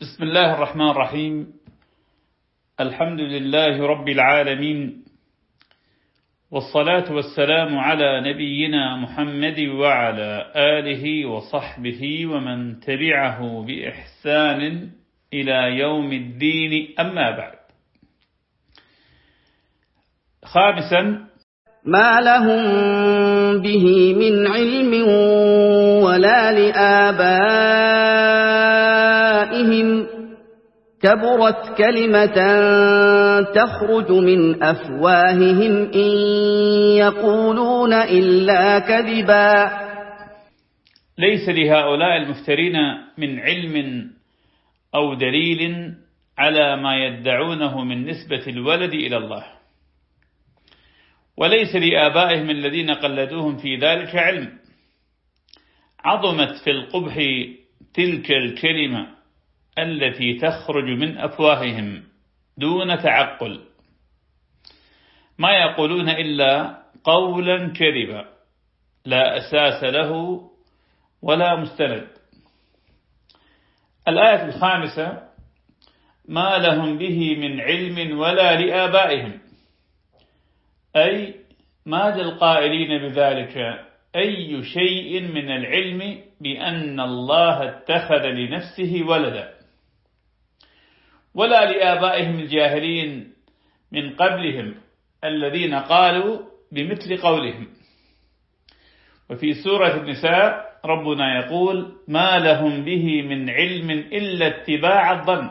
بسم الله الرحمن الرحيم. الحمد لله رب العالمين والصلاة والسلام على نبينا محمد وعلى آله وصحبه ومن تبعه بإحسان إلى يوم الدين. أما بعد. خامسا ما لهم به من علم ولا لآبائهم كبرت كلمة تخرج من أفواههم إن يقولون إلا كذبا. ليس لهؤلاء المفترين من علم أو دليل على ما يدعونه من نسبة الولد إلى الله. وليس لآبائهم الذين قلدوهم في ذلك علم. عظمت في القبح تلك الكلمة التي تخرج من أفواههم دون تعقل. ما يقولون إلا قولا كذبا لا أساس له ولا مستند. الآية الخامسة ما لهم به من علم ولا لآبائهم. أي ما للقائلين بذلك أي شيء من العلم بأن الله اتخذ لنفسه ولدا. ولا لآبائهم الجاهلين من قبلهم الذين قالوا بمثل قولهم. وفي سورة النساء ربنا يقول ما لهم به من علم إلا اتباع الظن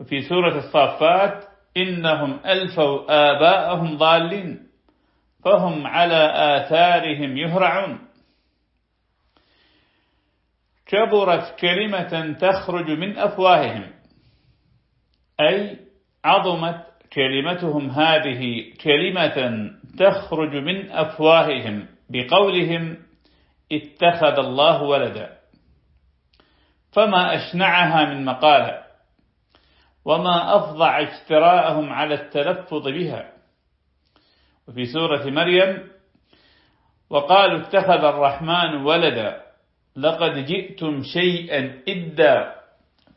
وفي سورة الصافات إنهم ألفوا آباءهم ضالين فهم على آثارهم يهرعون كبرت كلمة تخرج من أفواههم. أي عظمت كلمتهم هذه كلمة تخرج من أفواههم بقولهم اتخذ الله ولدا. فما أشنعها من مقالة وما أفضع اجتراءهم على التلفظ بها. وفي سورة مريم وقالوا اتخذ الرحمن ولدا لقد جئتم شيئا إدا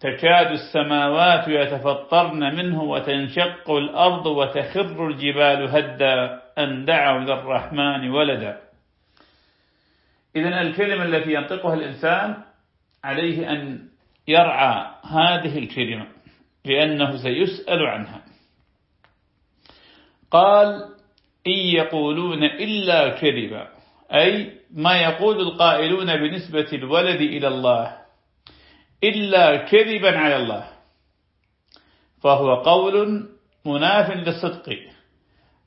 تكاد السماوات يتفطرن منه وتنشق الأرض وتخر الجبال هدا أن دعوا للرحمن ولدا. إذا الكلمة التي ينطقها الإنسان عليه أن يرعى هذه الكلمة لأنه سيسأل عنها. قال إن يقولون إلا كذبا أي ما يقول القائلون بنسبة الولد إلى الله إلا كذبا على الله. فهو قول مناف للصدق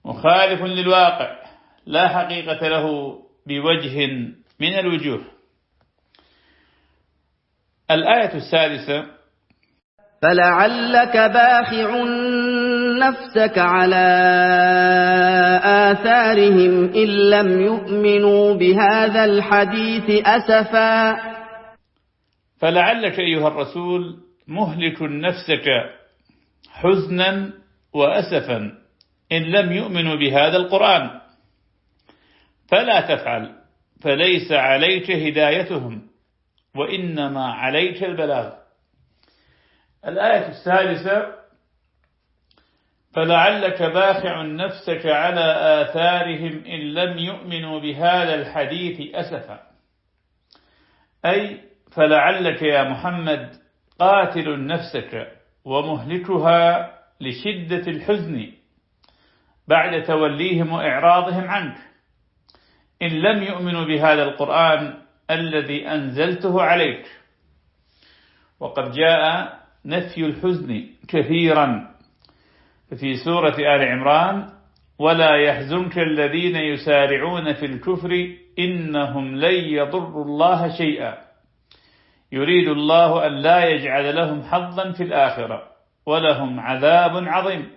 مخالف للواقع لا حقيقة له بوجه من الوجوه. الآية السادسة فلعلك باخع نفسك على آثارهم إن لم يؤمنوا بهذا الحديث أسفا. فلعلك أيها الرسول مهلك نفسك حزنا وأسفا إن لم يؤمنوا بهذا القرآن. فلا تفعل فليس عليك هدايتهم وإنما عليك البلاغ. الآية الثالثة فلعلك باخع نفسك على آثارهم إن لم يؤمنوا بهذا الحديث أسفا. أي فلعلك يا محمد قاتل نفسك ومهلكها لشدة الحزن بعد توليهم وإعراضهم عنك. إن لم يؤمنوا بهذا القرآن الذي أنزلته عليك. وقد جاء نفي الحزن كثيرا في سورة آل عمران ولا يحزنك الذين يسارعون في الكفر إنهم لن يضروا الله شيئا. يريد الله أن لا يجعل لهم حظا في الآخرة ولهم عذاب عظيم.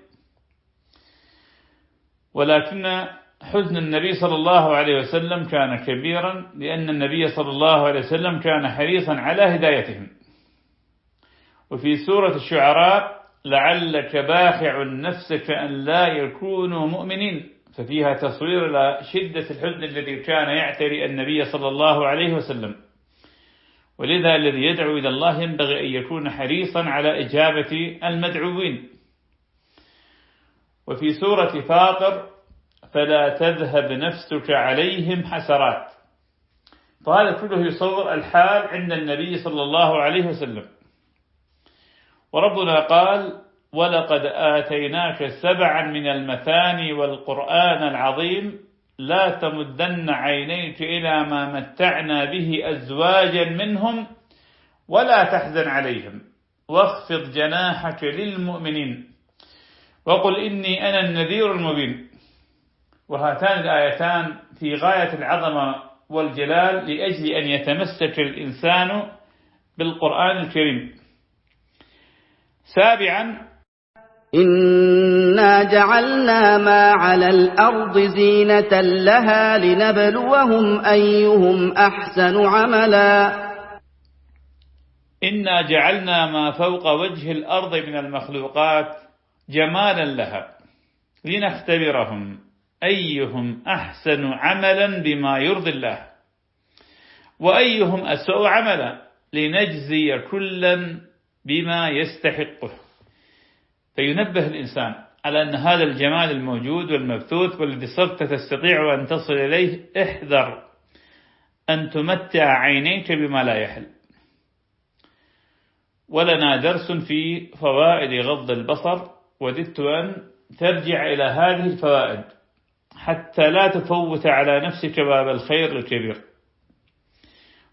ولكن حزن النبي صلى الله عليه وسلم كان كبيرا لأن النبي صلى الله عليه وسلم كان حريصا على هدايتهم. وفي سورة الشعراء لعلك باخع نفسك أن لا يكونوا مؤمنين. ففيها تصوير إلى شدة الحزن الذي كان يعتري النبي صلى الله عليه وسلم. ولذا الذي يدعو إلى الله ينبغي أن يكون حريصا على إجابة المدعوين. وفي سورة فاطر فلا تذهب نفسك عليهم حسرات. فهذا كله يصور الحال عند النبي صلى الله عليه وسلم. وربنا قال ولقد آتيناك سبعا من المثاني والقرآن العظيم لا تمدن عينيك إلى ما متعنا به أزواجا منهم ولا تحزن عليهم. واخفض جناحك للمؤمنين. وقل إني أنا النذير المبين. وهاتان الآيتان في غاية العظمة والجلال لأجل أن يتمسك الإنسان بالقرآن الكريم. سابعا إنا جعلنا ما على الأرض زينة لها لنبلوهم أيهم أحسن عملا إنا جعلنا ما فوق وجه الأرض من المخلوقات جمالا لها لنختبرهم أيهم أحسن عملا بما يرضي الله وأيهم أسوء عملا لنجزي كلا بما يستحقه فينبه الإنسان على أن هذا الجمال الموجود والمبثوث والذي صرت تستطيع أن تصل إليه احذر أن تمتع عينيك بما لا يحل. ولنا درس في فوائد غض البصر وددت أن ترجع إلى هذه الفوائد حتى لا تفوت على نفسك باب الخير الكبير.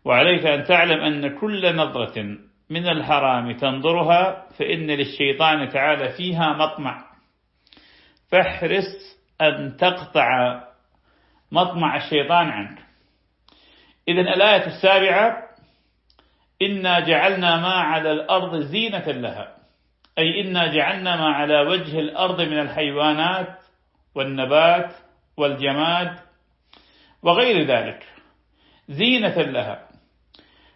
وعليك أن تعلم أن كل نظرة من الحرام تنظرها فإن للشيطان تعالى فيها مطمع. فاحرص أن تقطع مطمع الشيطان عنك. إذا الآية السابعة إنا جعلنا ما على الأرض زينة لها. أي إنا جعلنا ما على وجه الأرض من الحيوانات والنبات والجماد وغير ذلك. زينة لها.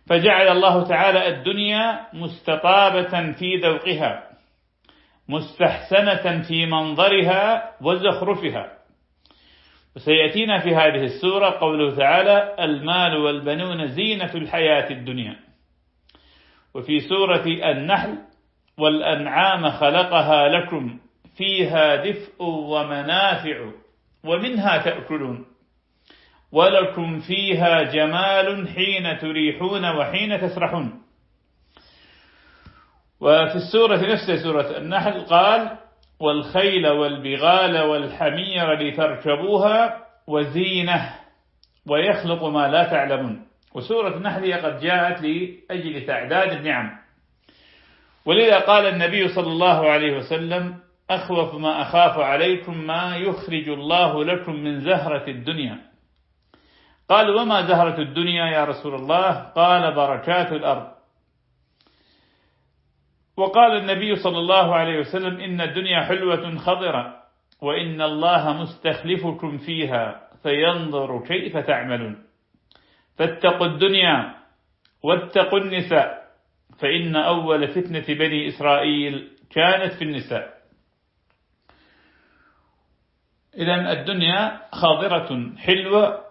فجعل الله تعالى الدنيا مستطابة في ذوقها مستحسنة في منظرها وزخرفها. وسيأتينا في هذه السورة قوله تعالى المال والبنون زينة الحياة الدنيا. وفي سورة النحل والأنعام خلقها لكم فيها دفء ومنافع ومنها تأكلون. ولكم فيها جمال حين تريحون وحين تسرحون. وفي السورة نفسها سورة النحل قال والخيل والبغال والحمير لتركبوها وزينة ويخلق ما لا تعلمون. وسورة النحل قد جاءت لأجل تعداد النعم. ولذا قال النبي صلى الله عليه وسلم أخوف ما أخاف عليكم ما يخرج الله لكم من زهرة الدنيا. قال وما زهرة الدنيا يا رسول الله؟ قال بركات الأرض. وقال النبي صلى الله عليه وسلم إن الدنيا حلوة خضرة وإن الله مستخلفكم فيها فينظر كيف تعملون. فاتقوا الدنيا واتقوا النساء فإن أول فتنة بني إسرائيل كانت في النساء. إذا الدنيا خاضرة حلوة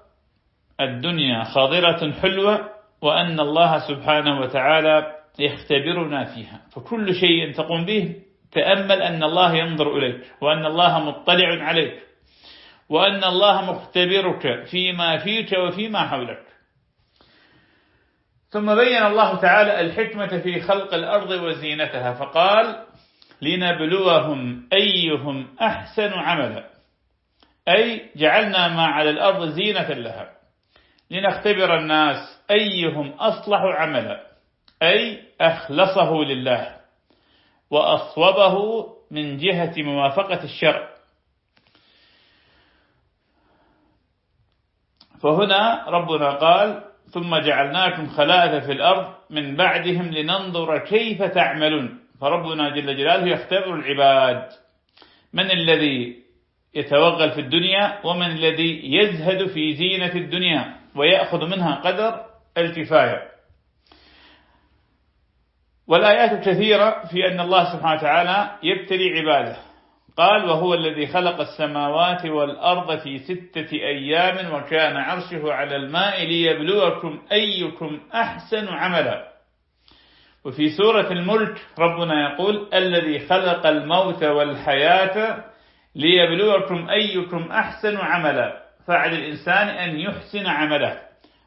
الدنيا خاضرة حلوة وأن الله سبحانه وتعالى يختبرنا فيها. فكل شيء تقوم به تأمل أن الله ينظر إليك وأن الله مطلع عليك وأن الله مختبرك فيما فيك وفيما حولك. ثم بين الله تعالى الحكمة في خلق الأرض وزينتها فقال لنبلوهم أيهم أحسن عملا. أي جعلنا ما على الأرض زينة لها. لنختبر الناس أيهم أصلح عملا أي أخلصه لله وأصوبه من جهة موافقة الشرع. فهنا ربنا قال ثم جعلناكم خلائف في الأرض من بعدهم لننظر كيف تعملون. فربنا جل جلاله يختبر العباد من الذي يتوغل في الدنيا ومن الذي يزهد في زينة الدنيا؟ ويأخذ منها قدر الكفاية. والآيات الكثيرة في أن الله سبحانه وتعالى يبتلي عباده. قال وهو الذي خلق السماوات والأرض في ستة أيام وكان عرشه على الماء ليبلوكم أيكم أحسن عملا. وفي سورة الملك ربنا يقول الذي خلق الموت والحياة ليبلوكم أيكم أحسن عملا. فعل الإنسان أن يحسن عمله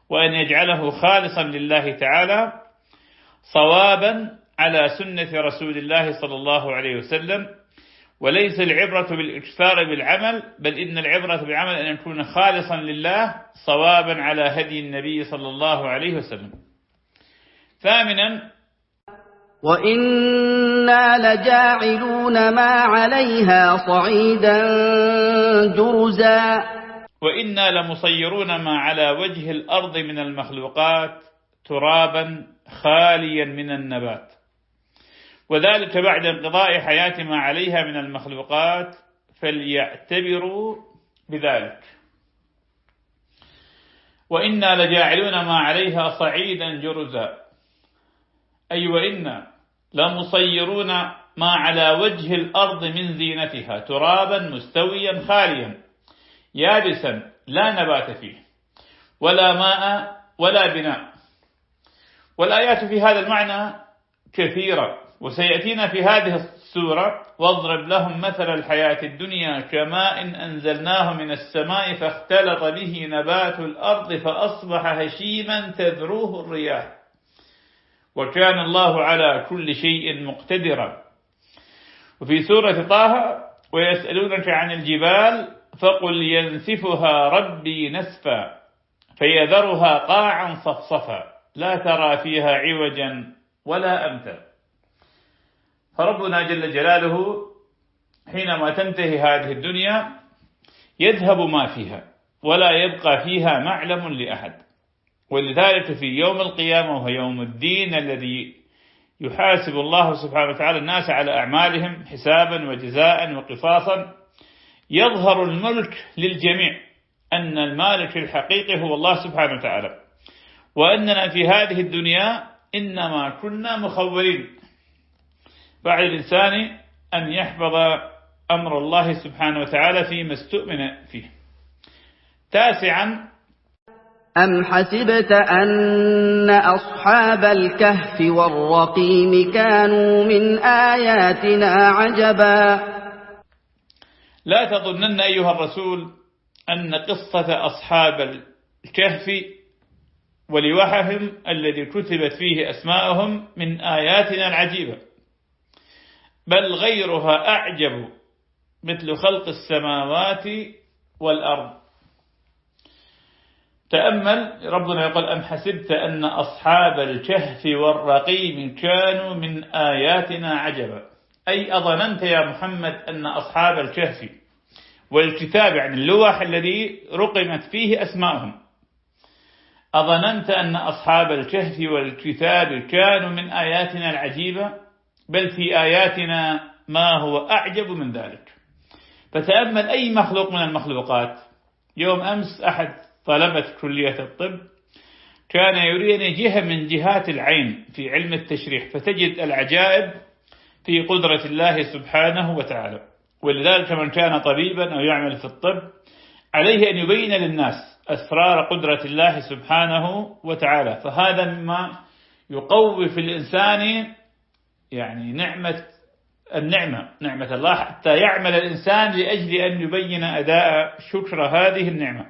وأن يجعله خالصا لله تعالى صوابا على سنة رسول الله صلى الله عليه وسلم. وليس العبرة بالإكثار بالعمل بل إن العبرة بالعمل أن يكون خالصا لله صوابا على هدي النبي صلى الله عليه وسلم. ثامنا وإنا لجاعلون ما عليها صعيدا جرزا وإنا لمصيرون ما على وجه الأرض من المخلوقات ترابا خاليا من النبات. وذلك بعد انقضاء حياة ما عليها من المخلوقات فليعتبروا بذلك. وإنا لجاعلون ما عليها صعيدا جرزا. أي وإنا لمصيرون ما على وجه الأرض من زينتها ترابا مستويا خاليا. يابسا لا نبات فيه ولا ماء ولا بناء. والآيات في هذا المعنى كثيرة وسيأتينا في هذه السورة واضرب لهم مثل الحياة الدنيا كماء أنزلناه من السماء فاختلط به نبات الأرض فأصبح هشيما تذروه الرياح. وكان الله على كل شيء مقتدرا. وفي سورة طه ويسألونك عن الجبال فقل ينسفها ربي نسفا فيذرها قاعا صفصفا لا ترى فيها عوجا ولا أمتا. فربنا جل جلاله حينما تنتهي هذه الدنيا يذهب ما فيها ولا يبقى فيها معلم لأحد. ولذلك في يوم القيامة وهو يوم الدين الذي يحاسب الله سبحانه وتعالى الناس على أعمالهم حسابا وجزاء وقصاصا يظهر الملك للجميع أن المالك الحقيقي هو الله سبحانه وتعالى. وأننا في هذه الدنيا إنما كنا مخورين بعد الإنسان أن يحفظ أمر الله سبحانه وتعالى فيما استؤمن فيه. تاسعا. أم حسبت أن أصحاب الكهف والرقيم كانوا من آياتنا عجبا؟ لا تظنن أيها الرسول أن قصة أصحاب الكهف ولوحهم الذي كتبت فيه أسماءهم من آياتنا العجيبة بل غيرها أعجب مثل خلق السماوات والأرض. تأمل ربنا يقول أم حسبت أن أصحاب الكهف والرقيم كانوا من آياتنا عجبا. أي أظننت يا محمد أن أصحاب الكهف والكتاب يعني اللوح الذي رقمت فيه أسماءهم أظننت أن أصحاب الكهف والكتاب كانوا من آياتنا العجيبة بل في آياتنا ما هو أعجب من ذلك. فتأمل أي مخلوق من المخلوقات. يوم أمس أحد طلبة كلية الطب كان يريني جهة من جهات العين في علم التشريح فتجد العجائب في قدرة الله سبحانه وتعالى. ولذلك من كان طبيبا أو يعمل في الطب عليه أن يبين للناس أسرار قدرة الله سبحانه وتعالى. فهذا مما يقوي في الإنسان يعني نعمة النعمة نعمة الله حتى يعمل الإنسان لأجل أن يبين أداء شكر هذه النعمة.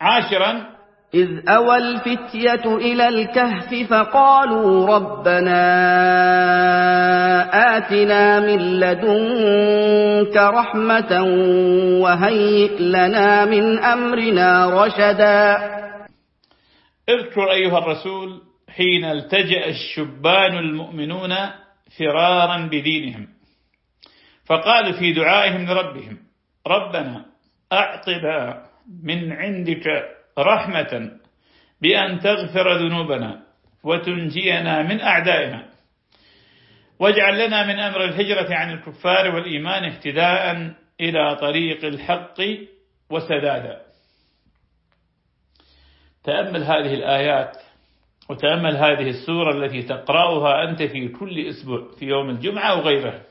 عاشرا إذ أوى الفتية إلى الكهف فقالوا ربنا آتنا من لدنك رحمة وهيئ لنا من أمرنا رشدا. اذكر أيها الرسول حين التجأ الشبان المؤمنون فرارا بدينهم فقالوا في دعائهم لربهم ربنا أعطنا من عندك رحمة بأن تغفر ذنوبنا وتنجينا من أعدائنا. واجعل لنا من أمر الهجرة عن الكفار والإيمان اهتداء إلى طريق الحق وسدادا. تأمل هذه الآيات وتأمل هذه السورة التي تقرأها أنت في كل أسبوع في يوم الجمعة وغيرها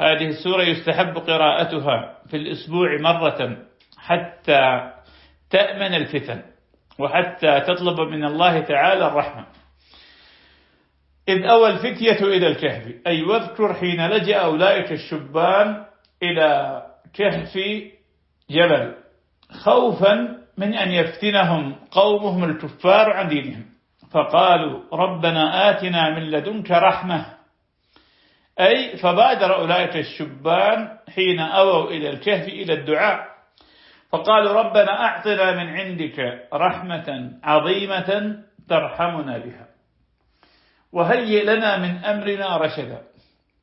هذه السورة يستحب قراءتها في الأسبوع مرة حتى تأمن الفتن وحتى تطلب من الله تعالى الرحمة. إذ أوى الفتية إلى الكهف أي واذكر حين لجأ أولئك الشبان إلى كهف جبل خوفا من أن يفتنهم قومهم الكفار عن دينهم. فقالوا ربنا آتنا من لدنك رحمة. أي فبادر أولئك الشبان حين أووا إلى الكهف إلى الدعاء. فقالوا ربنا أعطنا من عندك رحمة عظيمة ترحمنا بها. وهيئ لنا من أمرنا رشدا.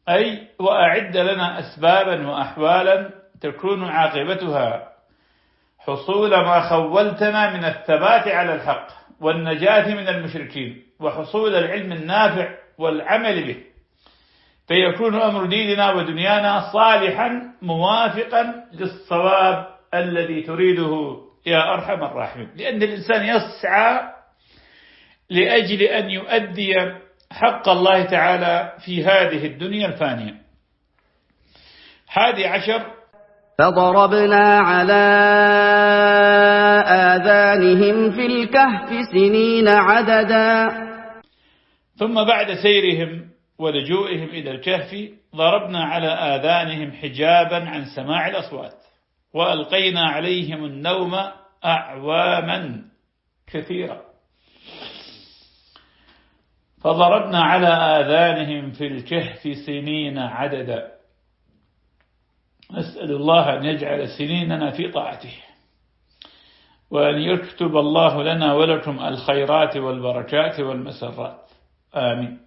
أي وأعد لنا أسبابا وأحوالا تكون عاقبتها. حصول ما خولتنا من الثبات على الحق والنجاة من المشركين وحصول العلم النافع والعمل به. فيكون أمر ديننا ودنيانا صالحا موافقا للصواب الذي تريده يا أرحم الراحمين. لأن الإنسان يسعى لأجل أن يؤدي حق الله تعالى في هذه الدنيا الفانية. حادي عشر فضربنا على آذانهم في الكهف سنين عددا. ثم بعد سيرهم ولجوئهم إلى الكهف ضربنا على آذانهم حجابا عن سماع الأصوات. وألقينا عليهم النوم أعواما كثيرا. فضربنا على آذانهم في الكهف سنين عددا. نسأل الله أن يجعل سنيننا في طاعته وأن يكتب الله لنا ولكم الخيرات والبركات والمسرات. آمين.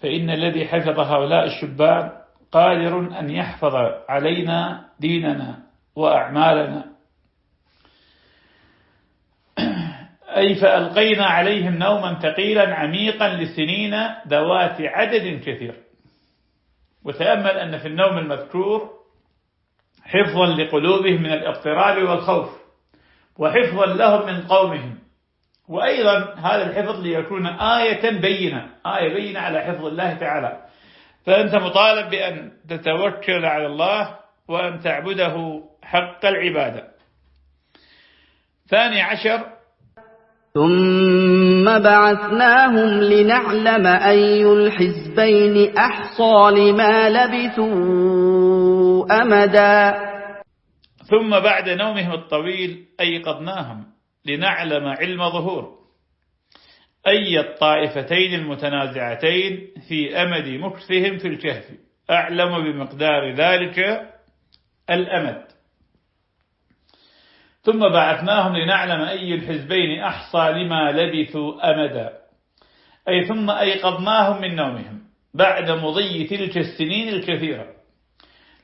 فإن الذي حفظ هؤلاء الشبان قادر أن يحفظ علينا ديننا وأعمالنا. أي فألقينا عليهم نوما ثقيلا عميقا لسنين ذوات عدد كثير. وتأمل أن في النوم المذكور حفظا لقلوبهم من الاضطراب والخوف وحفظا لهم من قومهم. وأيضا هذا الحفظ ليكون آية بينة آية بينة على حفظ الله تعالى. فأنت مطالب بأن تتوكل على الله وأن تعبده حق العبادة. ثاني عشر. ثم بعثناهم لنعلم أي الحزبين أحصى لما لبثوا أمدا. ثم بعد نومهم الطويل أيقظناهم لنعلم علم ظهور. أي الطائفتين المتنازعتين في أمد مكثهم في الكهف. أعلم بمقدار ذلك الأمد. ثم بعثناهم لنعلم أي الحزبين أحصى لما لبثوا أمدا. أي ثم أيقظناهم من نومهم بعد مضي تلك السنين الكثيرة.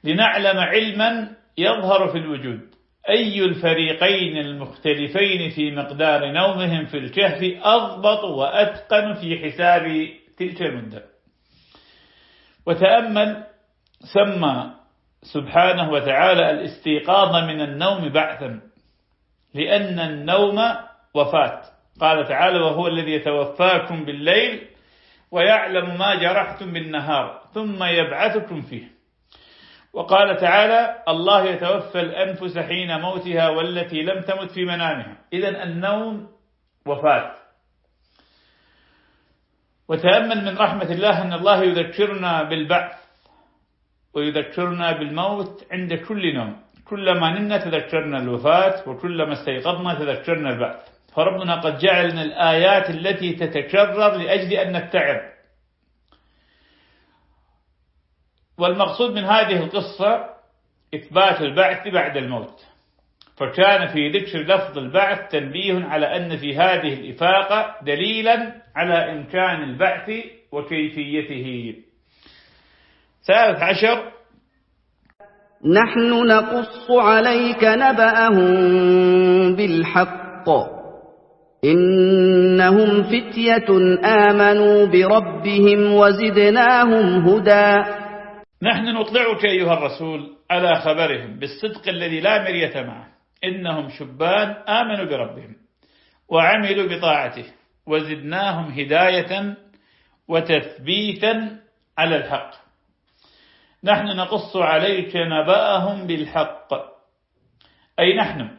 لنعلم علما يظهر في الوجود. أي الفريقين المختلفين في مقدار نومهم في الكهف أضبط وأتقن في حساب تلك المدة. وتأمل سمى سبحانه وتعالى الاستيقاظ من النوم بعثا لأن النوم وفاة. قال تعالى وهو الذي يتوفاكم بالليل ويعلم ما جرحتم بالنهار ثم يبعثكم فيه. وقال تعالى الله يتوفى الأنفس حين موتها والتي لم تمت في منامها. إذا النوم وفاة. وتأمل من رحمة الله أن الله يذكرنا بالبعث ويذكرنا بالموت عند كل نوم. كلما نمنا تذكرنا الوفاة وكلما استيقظنا تذكرنا البعث. فربنا قد جعلنا الآيات التي تتكرر لأجل أن نتعب والمقصود من هذه القصة إثبات البعث بعد الموت. فكان في ذكر لفظ البعث تنبيه على أن في هذه الإفاقة دليلا على إمكان البعث وكيفيته. ثالث عشر. نحن نقص عليك نبأهم بالحق. إنهم فتية آمنوا بربهم وزدناهم هدى. نحن نطلعك أيها الرسول على خبرهم بالصدق الذي لا مرية معه. إنهم شبان آمنوا بربهم وعملوا بطاعته وزدناهم هداية وتثبيتا على الحق. نحن نقص عليك نبأهم بالحق. أي نحن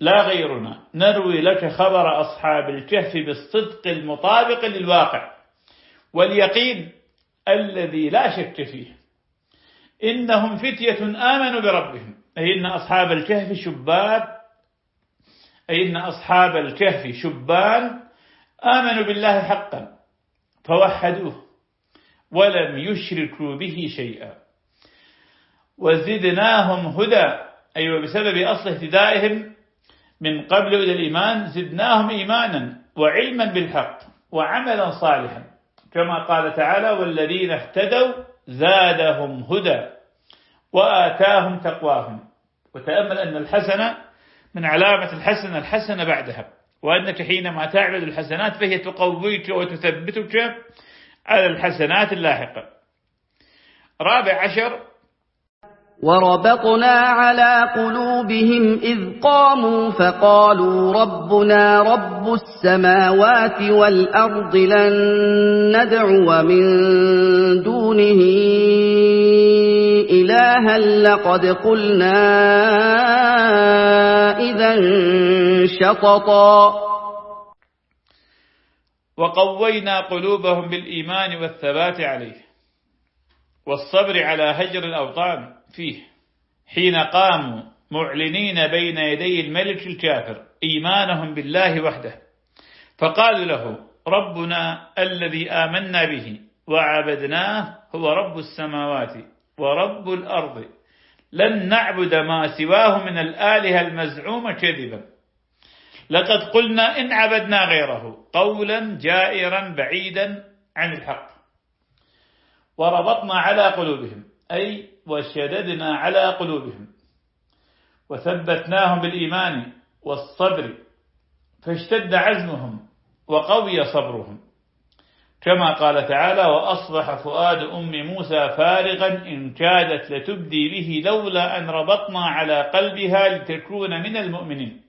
لا غيرنا نروي لك خبر أصحاب الكهف بالصدق المطابق للواقع واليقين الذي لا شك فيه. إنهم فتية آمنوا بربهم. أي إن أصحاب الكهف شبان. أي إن أصحاب الكهف شبان. آمنوا بالله حقا. فوحدوه. ولم يشركوا به شيئا. وزدناهم هدى. أي أيوة بسبب أصل اهتدائهم من قبل إلى الإيمان زدناهم إيمانا وعلما بالحق وعملا صالحا. كما قال تعالى والذين اهتدوا زادهم هدى وآتاهم تقواهم. وتأمل أن الحسنة من علامة الحسنة الحسنة بعدها. وأنك حينما تعبد الحسنات فهي تقويك وتثبتك على الحسنات اللاحقة. رابع عشر وربطنا على قلوبهم إذ قاموا فقالوا ربنا رب السماوات والأرض لن ندعو من دونه إلها لقد قلنا إذا شططا. وقوينا قلوبهم بالإيمان والثبات عليه والصبر على هجر الأوطان. فيه. حين قاموا معلنين بين يدي الملك الكافر إيمانهم بالله وحده. فقالوا له ربنا الذي آمنا به وعبدناه هو رب السماوات ورب الأرض. لن نعبد ما سواه من الآلهة المزعومة كذبا. لقد قلنا إن عبدنا غيره قولا جائرا بعيدا عن الحق. وربطنا على قلوبهم أي وشددنا على قلوبهم وثبتناهم بالإيمان والصبر فاشتد عزمهم وقوي صبرهم. كما قال تعالى وأصبح فؤاد أم موسى فارغا إن كادت لتبدي به لولا أن ربطنا على قلبها لتكون من المؤمنين.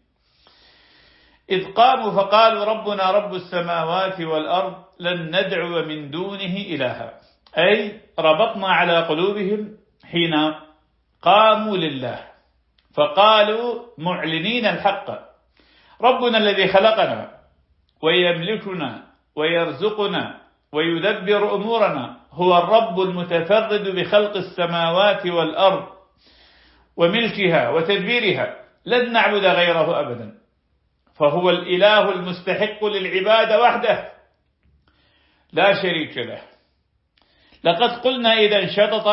إذ قاموا فقالوا ربنا رب السماوات والأرض لن ندعو من دونه إلها. أي ربطنا على قلوبهم حين قاموا لله فقالوا معلنين الحق. ربنا الذي خلقنا ويملكنا ويرزقنا ويدبر أمورنا هو الرب المتفرد بخلق السماوات والأرض وملكها وتدبيرها. لن نعبد غيره أبدا. فهو الإله المستحق للعبادة وحده. لا شريك له. لقد قلنا إذا انشطط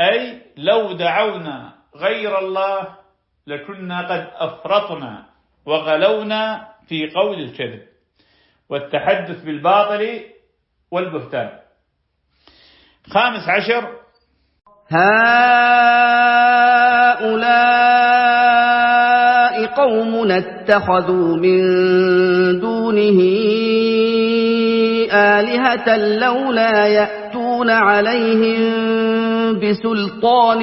أي لو دعونا غير الله لكنا قد أفرطنا وغلونا في قول الكذب والتحدث بالباطل والبهتان. خامس عشر. هؤلاء قوم اتخذوا من دونه آلهة لولا يأتون عليهم بسلطان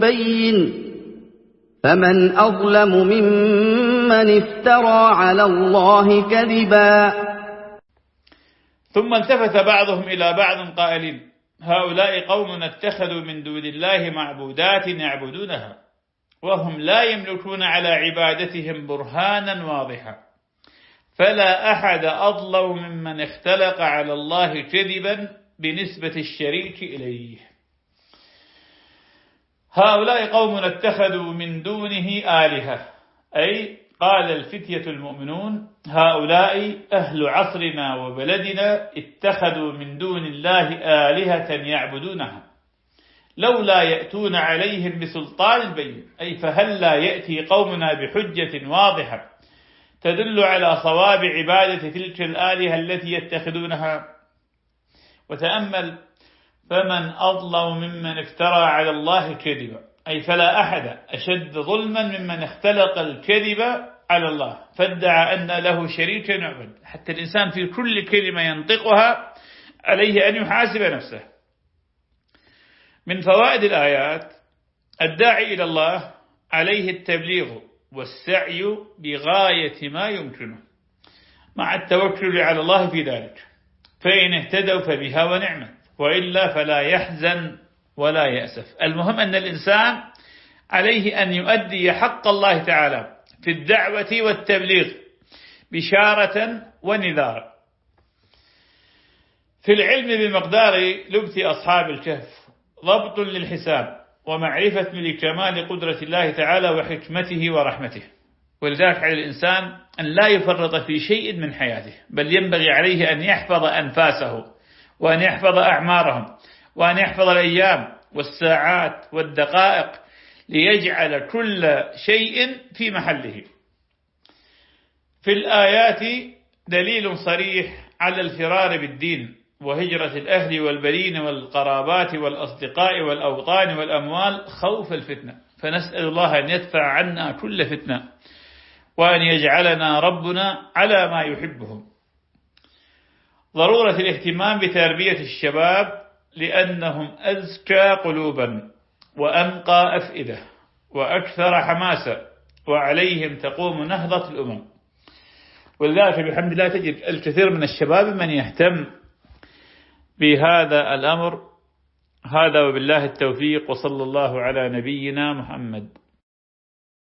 بين فمن أظلم ممن افترى على الله كذبا. ثم التفت بعضهم إلى بعض قائلين هؤلاء قوم اتخذوا من دون الله معبودات يعبدونها وهم لا يملكون على عبادتهم برهانا واضحا. فلا أحد أظلم ممن اختلق على الله كذبا بنسبة الشريك إليه. هؤلاء قوم اتخذوا من دونه آلهة. أي قال الفتية المؤمنون هؤلاء أهل عصرنا وبلدنا اتخذوا من دون الله آلهة يعبدونها. لولا يأتون عليهم بسلطان بين. أي فهل لا يأتي قومنا بحجة واضحة تدل على صواب عبادة تلك الآلهة التي يتخذونها؟ وتأمل فمن أظلم ممن افترى على الله كذبا أي فلا أحد أشد ظلما ممن اختلق الكذب على الله. فادعى أن له شريك يعبد. حتى الإنسان في كل كلمة ينطقها عليه أن يحاسب نفسه. من فوائد الآيات الداعي إلى الله عليه التبليغ والسعي بغاية ما يمكنه. مع التوكل على الله في ذلك. فإن اهتدوا فبها ونعمت. وإلا فلا يحزن ولا يأسف. المهم أن الإنسان عليه أن يؤدي حق الله تعالى في الدعوة والتبليغ بشارة ونذارة في العلم بمقدار لبث أصحاب الكهف ضبط للحساب ومعرفة من كمال قدرة الله تعالى وحكمته ورحمته. ولذلك على الإنسان أن لا يفرط في شيء من حياته بل ينبغي عليه أن يحفظ أنفاسه. وأن يحفظ أعمارهم وأن يحفظ الأيام والساعات والدقائق ليجعل كل شيء في محله. في الآيات دليل صريح على الفرار بالدين وهجرة الأهل والبنين والقرابات والأصدقاء والأوطان والأموال خوف الفتنة. فنسأل الله أن يدفع عنا كل فتنة وأن يجعلنا ربنا على ما يحبه ضرورة الاهتمام بتربية الشباب لأنهم أزكى قلوبا وأنقى أفئدة وأكثر حماسة وعليهم تقوم نهضة الأمم. ولذلك بحمد الله تجد الكثير من الشباب من يهتم بهذا الأمر. هذا وبالله التوفيق وصلى الله على نبينا محمد.